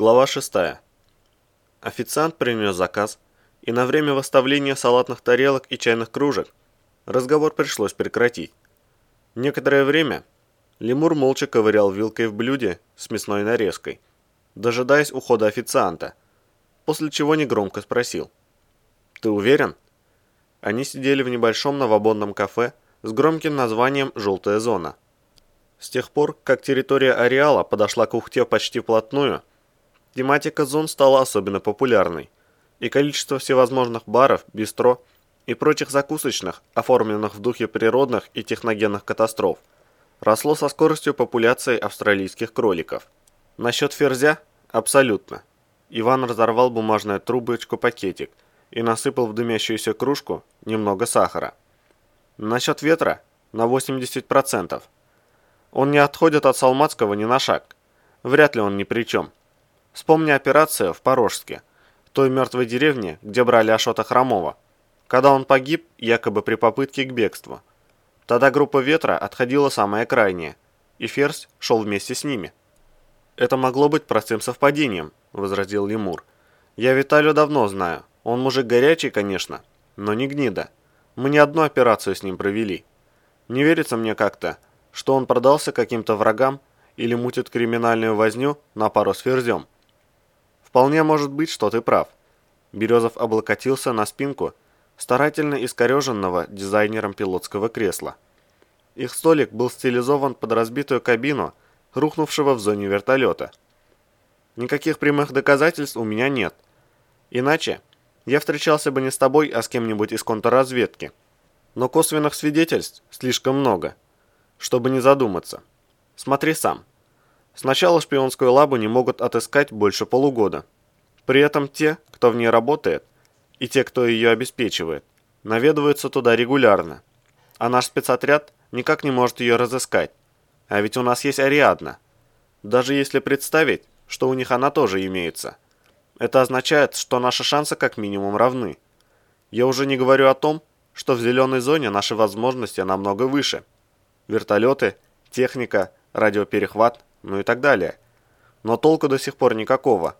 Глава 6. Официант принес заказ, и на время выставления салатных тарелок и чайных кружек разговор пришлось прекратить. Некоторое время лемур молча ковырял вилкой в блюде с мясной нарезкой, дожидаясь ухода официанта, после чего негромко спросил. «Ты уверен?» Они сидели в небольшом новобонном кафе с громким названием «Желтая зона». С тех пор, как территория ареала подошла к Ухте почти вплотную, тематика зон стала особенно популярной, и количество всевозможных баров, бистро и прочих закусочных, оформленных в духе природных и техногенных катастроф, росло со скоростью популяции австралийских кроликов. Насчет ферзя – абсолютно. Иван разорвал бумажную трубочку-пакетик и насыпал в дымящуюся кружку немного сахара. Насчет ветра – на 80%. Он не отходит от Салматского ни на шаг. Вряд ли он ни при чем. Вспомни операцию в Порожске, той мертвой деревне, где брали Ашота Хромова, когда он погиб якобы при попытке к бегству. Тогда группа ветра отходила самая крайняя, и Ферзь шел вместе с ними. «Это могло быть простым совпадением», – возразил Лемур. «Я Виталию давно знаю. Он мужик горячий, конечно, но не гнида. Мы не одну операцию с ним провели. Не верится мне как-то, что он продался каким-то врагам или мутит криминальную возню на пару с ферзем. Вполне может быть, что ты прав. Березов облокотился на спинку старательно искореженного дизайнером пилотского кресла. Их столик был стилизован под разбитую кабину, рухнувшего в зоне вертолета. Никаких прямых доказательств у меня нет. Иначе я встречался бы не с тобой, а с кем-нибудь из контрразведки. Но косвенных свидетельств слишком много чтобы не задуматься. Смотри сам. Сначала шпионскую лабу не могут отыскать больше полугода. При этом те, кто в ней работает, и те, кто ее обеспечивает, наведываются туда регулярно. А наш спецотряд никак не может ее разыскать. А ведь у нас есть Ариадна. Даже если представить, что у них она тоже имеется. Это означает, что наши шансы как минимум равны. Я уже не говорю о том, что в зеленой зоне наши возможности намного выше – вертолеты, техника, радиоперехват, ну и так далее. Но толку до сих пор никакого.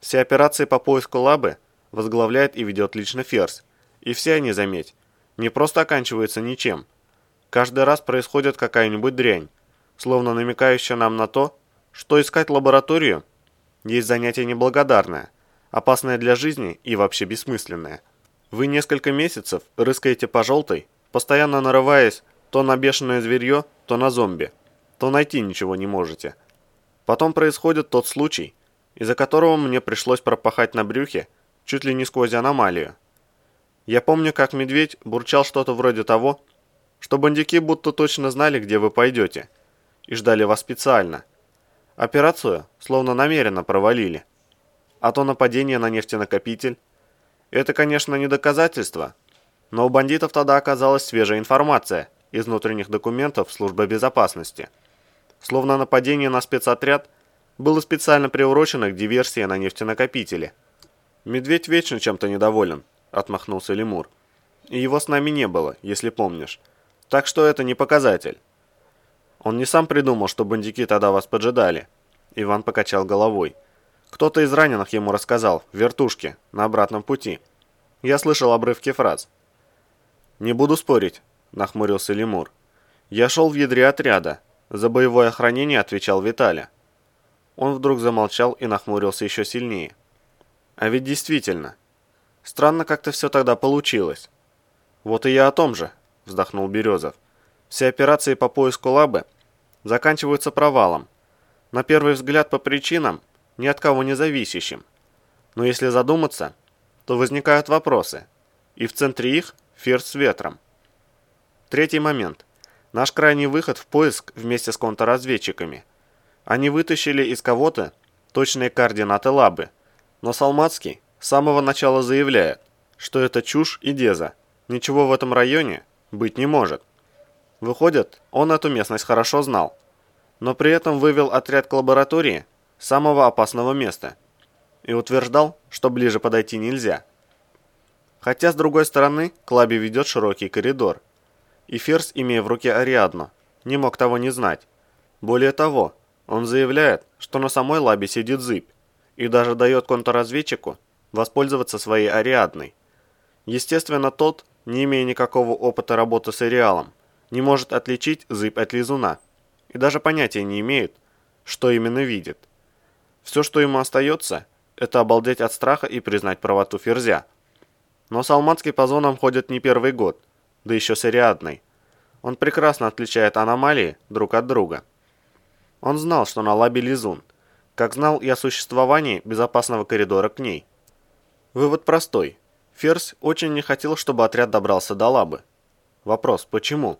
Все операции по поиску лабы возглавляет и ведет лично Ферзь. И все они, заметь, не просто оканчиваются ничем. Каждый раз происходит какая-нибудь дрянь, словно намекающая нам на то, что искать лабораторию есть занятие неблагодарное, опасное для жизни и вообще бессмысленное. Вы несколько месяцев рыскаете по желтой, постоянно нарываясь то на бешеное зверье, то на зомби. То найти ничего не можете. Потом происходит тот случай, из-за которого мне пришлось пропахать на брюхе чуть ли не сквозь аномалию. Я помню, как медведь бурчал что-то вроде того, что бандюки будто точно знали, где вы пойдете, и ждали вас специально. Операцию словно намеренно провалили. А то нападение на нефтенакопитель. Это, конечно, не доказательство, но у бандитов тогда оказалась свежая информация – из внутренних документов службы безопасности. Словно нападение на спецотряд было специально приурочено к диверсии на нефтенакопителе. «Медведь вечно чем-то недоволен», — отмахнулся Лемур. «И его с нами не было, если помнишь. Так что это не показатель». «Он не сам придумал, что бандики тогда вас поджидали». Иван покачал головой. «Кто-то из раненых ему рассказал, в вертушке, на обратном пути. Я слышал обрывки фраз». «Не буду спорить», – нахмурился Лемур. «Я шел в ядре отряда. За боевое охранение отвечал Виталя». Он вдруг замолчал и нахмурился еще сильнее. «А ведь действительно. Странно как-то все тогда получилось». «Вот и я о том же», – вздохнул Березов. «Все операции по поиску лабы заканчиваются провалом. На первый взгляд по причинам, ни от кого не зависящим. Но если задуматься, то возникают вопросы. И в центре их – ферзь с ветром. Третий момент. Наш крайний выход в поиск вместе с контрразведчиками. Они вытащили из кого-то точные координаты лабы, но Салмацкий с самого начала заявляет, что это чушь и деза. Ничего в этом районе быть не может. Выходит, он эту местность хорошо знал, но при этом вывел отряд к лаборатории самого опасного места и утверждал, что ближе подойти нельзя. Хотя, с другой стороны, к лабе ведет широкий коридор – и Ферзь, имея в руке Ариадну, не мог того не знать. Более того, он заявляет, что на самой лабе сидит зыбь, и даже дает контрразведчику воспользоваться своей Ариадной. Естественно, тот, не имея никакого опыта работы с Ареалом, не может отличить зыбь от лизуна и даже понятия не имеет, что именно видит. Все, что ему остается, это обалдеть от страха и признать правоту Ферзя. Но Салманский по зонам ходит не первый год, да еще с Ариадной. Он прекрасно отличает аномалии друг от друга. Он знал, что на лабе лизун, как знал и о существовании безопасного коридора к ней. Вывод простой. Ферзь очень не хотел, чтобы отряд добрался до лабы. Вопрос, почему?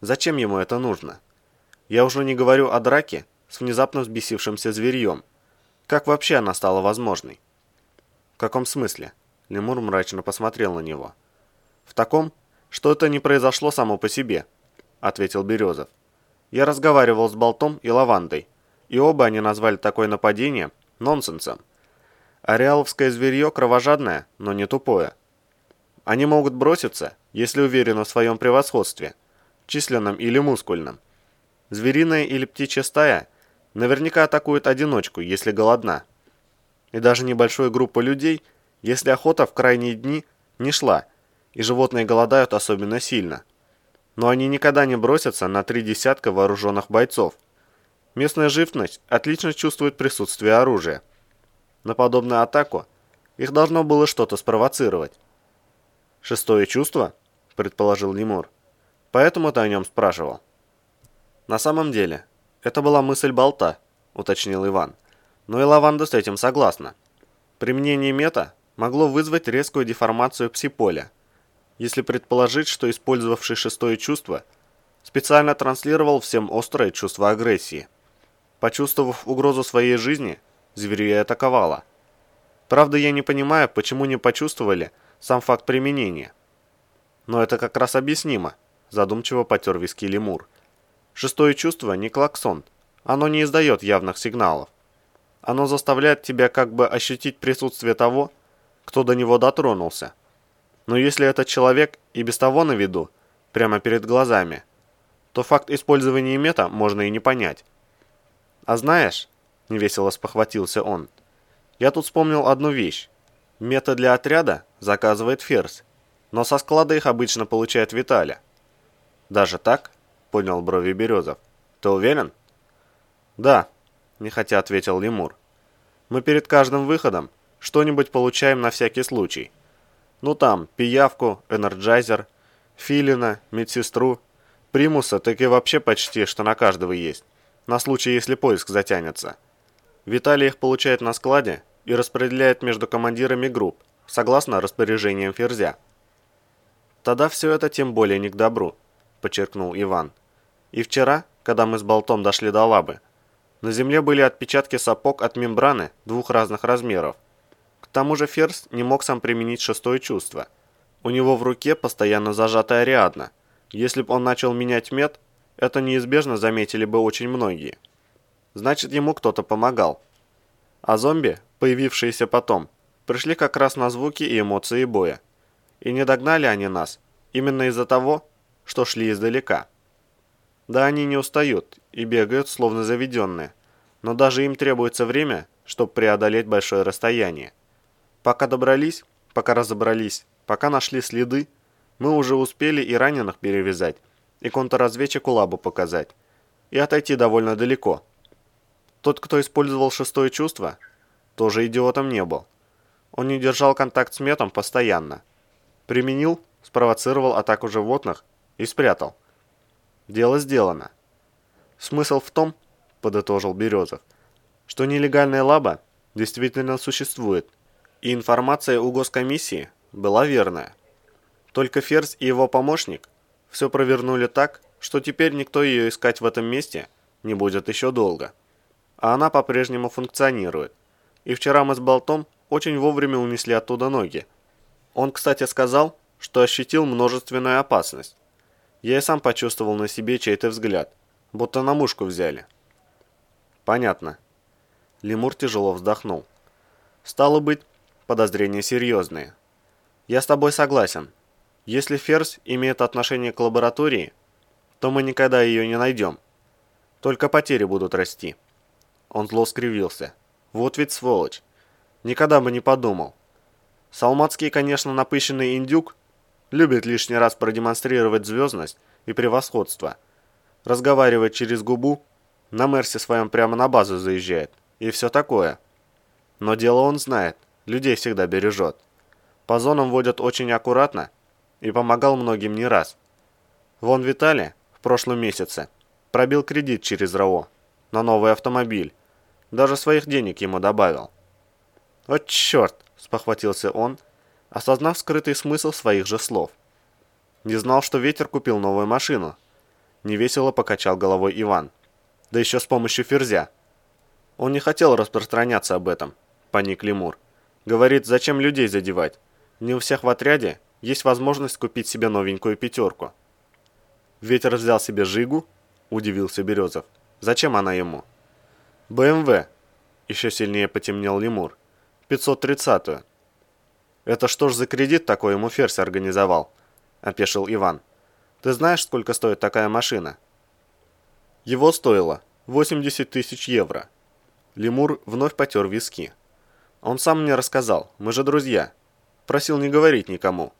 Зачем ему это нужно? Я уже не говорю о драке с внезапно взбесившимся зверьем. Как вообще она стала возможной? В каком смысле? Лемур мрачно посмотрел на него. В таком, что это не произошло само по себе, ответил Березов. Я разговаривал с Болтом и Лавандой, и оба они назвали такое нападение нонсенсом. Ареаловское зверье кровожадное, но не тупое. Они могут броситься, если уверены в своем превосходстве, численном или мускульном. Звериная или птичья стая наверняка атакует одиночку, если голодна. И даже небольшую группу людей, если охота в крайние дни не шла, и животные голодают особенно сильно – но они никогда не бросятся на три десятка вооруженных бойцов. Местная живность отлично чувствует присутствие оружия. На подобную атаку их должно было что-то спровоцировать. «Шестое чувство?» – предположил Лемур. «Поэтому ты о нем спрашивал». «На самом деле, это была мысль болта», – уточнил Иван. Но и Лаванда с этим согласна. Применение мета могло вызвать резкую деформацию псиполя – если предположить, что использовавший шестое чувство специально транслировал всем острое чувство агрессии. Почувствовав угрозу своей жизни, зверя атаковала. Правда, я не понимаю, почему не почувствовали сам факт применения. Но это как раз объяснимо, задумчиво потер виски лемур. Шестое чувство не клаксон, оно не издает явных сигналов. Оно заставляет тебя как бы ощутить присутствие того, кто до него дотронулся. Но если этот человек и без того на виду, прямо перед глазами, то факт использования мета можно и не понять. А знаешь, невесело спохватился он, я тут вспомнил одну вещь. Меты для отряда заказывает Ферзь, но со склада их обычно получает Виталя. Даже так? Поднял брови Березов. Ты уверен? Да, нехотя ответил Лемур. Мы перед каждым выходом что-нибудь получаем на всякий случай. Ну там, пиявку, энерджайзер, филина, медсестру, примуса, так и вообще почти, что на каждого есть. На случай, если поиск затянется. Виталий их получает на складе и распределяет между командирами групп, согласно распоряжениям Ферзя. Тогда все это тем более не к добру, подчеркнул Иван. И вчера, когда мы с Болтом дошли до лабы, на земле были отпечатки сапог от мембраны двух разных размеров – к тому же Ферзь не мог сам применить шестое чувство. У него в руке постоянно зажатая Ариадна. Если бы он начал менять мед, это неизбежно заметили бы очень многие. Значит, ему кто-то помогал. А зомби, появившиеся потом, пришли как раз на звуки и эмоции боя. И не догнали они нас, именно из-за того, что шли издалека. Да, они не устают и бегают, словно заведенные, но даже им требуется время, чтобы преодолеть большое расстояние. Пока добрались, пока разобрались, пока нашли следы, мы уже успели и раненых перевязать, и контрразведчику лабу показать, и отойти довольно далеко. Тот, кто использовал шестое чувство, тоже идиотом не был. Он не держал контакт с метом постоянно. Применил, спровоцировал атаку животных и спрятал. Дело сделано. Смысл в том, подытожил Березов, что нелегальная лаба действительно существует – и информация у госкомиссии была верная. Только Ферзь и его помощник все провернули так, что теперь никто ее искать в этом месте не будет еще долго. А она по-прежнему функционирует. И вчера мы с Болтом очень вовремя унесли оттуда ноги. Он, кстати, сказал, что ощутил множественную опасность. Я и сам почувствовал на себе чей-то взгляд, будто на мушку взяли. Понятно. Лемур тяжело вздохнул. Стало быть, подозрения серьезные. Я с тобой согласен. Если Ферзь имеет отношение к лаборатории, то мы никогда ее не найдем. Только потери будут расти. Он зло скривился. Вот ведь сволочь. Никогда бы не подумал. Салматский, конечно, напыщенный индюк, любит лишний раз продемонстрировать звездность и превосходство. Разговаривает через губу, на Мерсе своем прямо на базу заезжает, и все такое. Но дело он знает, людей всегда бережет. По зонам водят очень аккуратно и помогал многим не раз. Вон Виталий в прошлом месяце пробил кредит через РАО на новый автомобиль. Даже своих денег ему добавил. «Вот черт!» – спохватился он, осознав скрытый смысл своих же слов. Не знал, что ветер купил новую машину. Невесело покачал головой Иван. Да еще с помощью ферзя. Он не хотел распространяться об этом, паник Лемур. Говорит, зачем людей задевать? Не у всех в отряде есть возможность купить себе новенькую пятерку. Ветер взял себе Жигу, удивился Березов. Зачем она ему? БМВ. Еще сильнее потемнел Лемур. 530-ю. Это что ж за кредит такой ему Ферзь организовал? Опешил Иван. Ты знаешь, сколько стоит такая машина? Его стоило 80 тысяч евро. Лемур вновь потер виски. Он сам мне рассказал, мы же друзья. Просил не говорить никому.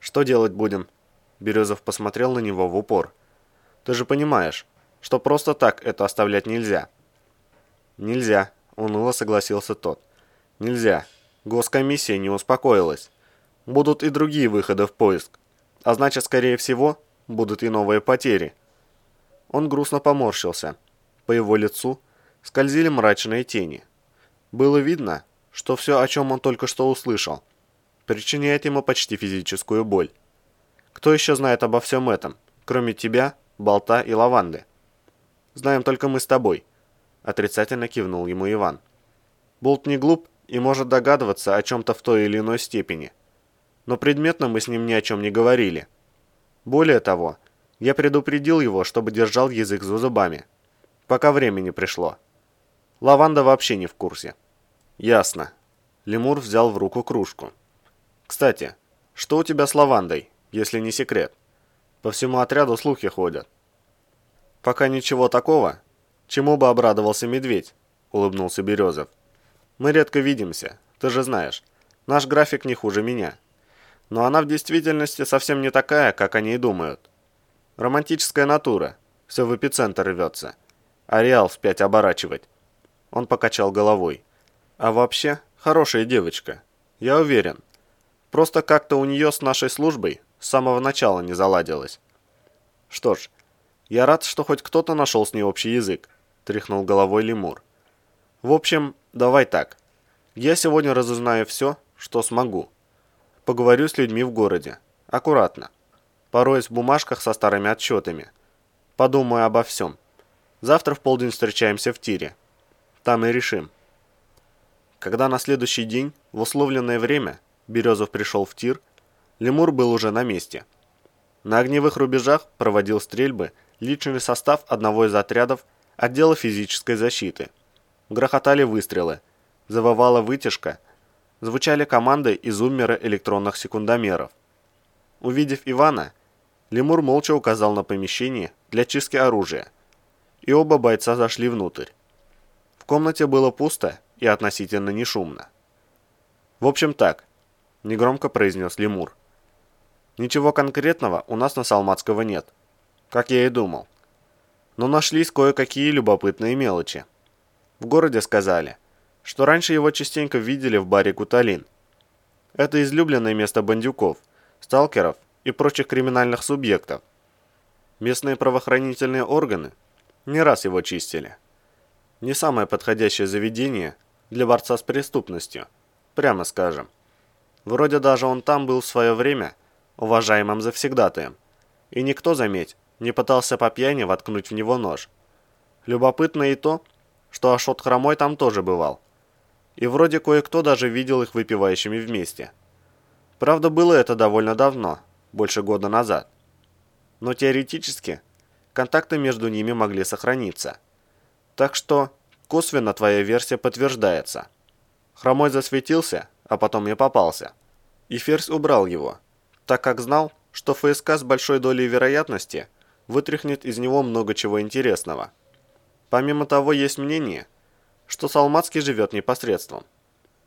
Что делать будем? Березов посмотрел на него в упор. Ты же понимаешь, что просто так это оставлять нельзя. Нельзя, уныло согласился тот. Нельзя. Госкомиссия не успокоилась. Будут и другие выходы в поиск. А значит, скорее всего, будут и новые потери. Он грустно поморщился. По его лицу скользили мрачные тени. Было видно, что все, о чем он только что услышал, причиняет ему почти физическую боль. Кто еще знает обо всем этом, кроме тебя, Болта и Лаванды? Знаем только мы с тобой, отрицательно кивнул ему Иван. Болт не глуп и может догадываться о чем-то в той или иной степени. Но предметно мы с ним ни о чем не говорили. Более того, я предупредил его, чтобы держал язык за зубами, пока времени пришло. Лаванда вообще не в курсе. Ясно. Лемур взял в руку кружку. Кстати, что у тебя с лавандой, если не секрет? По всему отряду слухи ходят. Пока ничего такого, чему бы обрадовался медведь, улыбнулся Березов. Мы редко видимся, ты же знаешь. Наш график не хуже меня. Но она в действительности совсем не такая, как они и думают. Романтическая натура. Все в эпицентр рвется. А Реал вспять оборачивать. Он покачал головой. А вообще, хорошая девочка. Я уверен. Просто как-то у нее с нашей службой с самого начала не заладилось. Что ж, я рад, что хоть кто-то нашел с ней общий язык. Тряхнул головой лемур. В общем, давай так. Я сегодня разузнаю все, что смогу. Поговорю с людьми в городе. Аккуратно пороясь в бумажках со старыми отчетами. Подумаю обо всем. Завтра в полдень встречаемся в тире. Там и решим. Когда на следующий день, в условленное время, Березов пришел в тир, Лемур был уже на месте. На огневых рубежах проводил стрельбы личный состав одного из отрядов отдела физической защиты. Грохотали выстрелы, завывала вытяжка, звучали команды из уммера электронных секундомеров. Увидев Ивана, Лемур молча указал на помещение для чистки оружия, и оба бойца зашли внутрь. В комнате было пусто и относительно не шумно. «В общем так», – негромко произнес Лемур. «Ничего конкретного у нас на Салматского нет, как я и думал. Но нашлись кое-какие любопытные мелочи. В городе сказали, что раньше его частенько видели в баре «Куталин». Это излюбленное место бандюков, сталкеров и прочих криминальных субъектов. Местные правоохранительные органы не раз его чистили. Не самое подходящее заведение для борца с преступностью, прямо скажем. Вроде даже он там был в свое время уважаемым завсегдатаем. И никто, заметь, не пытался по пьяни воткнуть в него нож. Любопытно и то, что Ашот Хромой там тоже бывал. И вроде кое-кто даже видел их выпивающими вместе. Правда, было это довольно давно – больше года назад. Но теоретически контакты между ними могли сохраниться. Так что косвенно твоя версия подтверждается. Хромой засветился, а потом и попался. И Ферзь убрал его, так как знал, что ФСК с большой долей вероятности вытряхнет из него много чего интересного. Помимо того, есть мнение, что Салмацкий живет непосредством.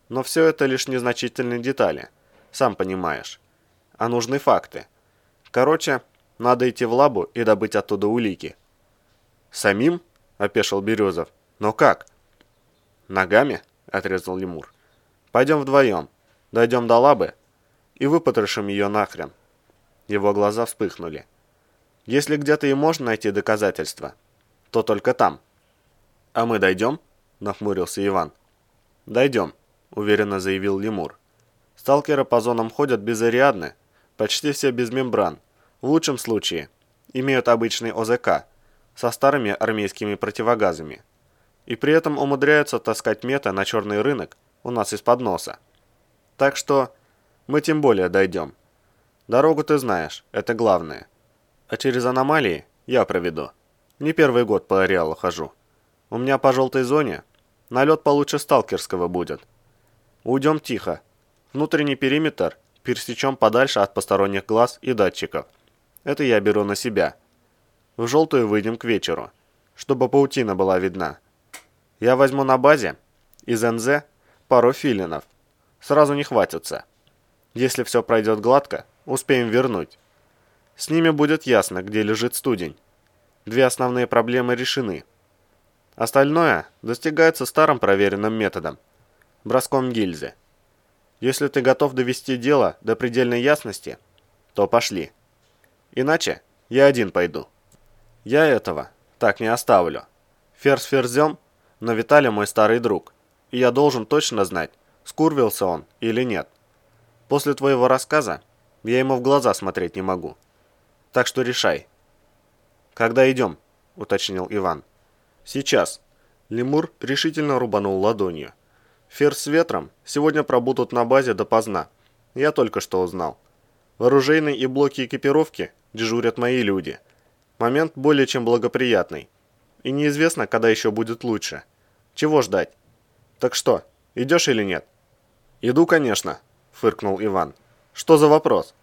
Но все это лишь незначительные детали, сам понимаешь. А нужны факты. Короче, надо идти в лабу и добыть оттуда улики. «Самим?» – опешил Березов. «Но как?» «Ногами?» – отрезал лемур. «Пойдем вдвоем, дойдем до лабы и выпотрошим ее нахрен». Его глаза вспыхнули. «Если где-то и можно найти доказательства, то только там». «А мы дойдем?» – нахмурился Иван. «Дойдем», – уверенно заявил лемур. «Сталкеры по зонам ходят безариадны, почти все без мембран. В лучшем случае имеют обычный ОЗК со старыми армейскими противогазами. И при этом умудряются таскать мета на черный рынок у нас из-под носа. Так что мы тем более дойдем. Дорогу ты знаешь, это главное. А через аномалии я проведу. Не первый год по ареалу хожу. У меня по желтой зоне налет получше сталкерского будет. Уйдем тихо. Внутренний периметр пересечем подальше от посторонних глаз и датчиков. Это я беру на себя. В желтую выйдем к вечеру, чтобы паутина была видна. Я возьму на базе из НЗ пару филинов. Сразу не хватится. Если все пройдет гладко, успеем вернуть. С ними будет ясно, где лежит студень. Две основные проблемы решены. Остальное достигается старым проверенным методом – броском гильзы. Если ты готов довести дело до предельной ясности, то пошли. Иначе я один пойду. Я этого так не оставлю. Ферзь ферзем, но Виталий мой старый друг, и я должен точно знать, скурвился он или нет. После твоего рассказа я ему в глаза смотреть не могу. Так что решай. Когда идем? уточнил Иван. Сейчас. Лемур решительно рубанул ладонью. Ферзь с ветром сегодня пробудут на базе допоздна. Я только что узнал. В и блоки экипировки дежурят мои люди. Момент более чем благоприятный. И неизвестно, когда еще будет лучше. Чего ждать? Так что, идешь или нет? Иду, конечно, фыркнул Иван. Что за вопрос?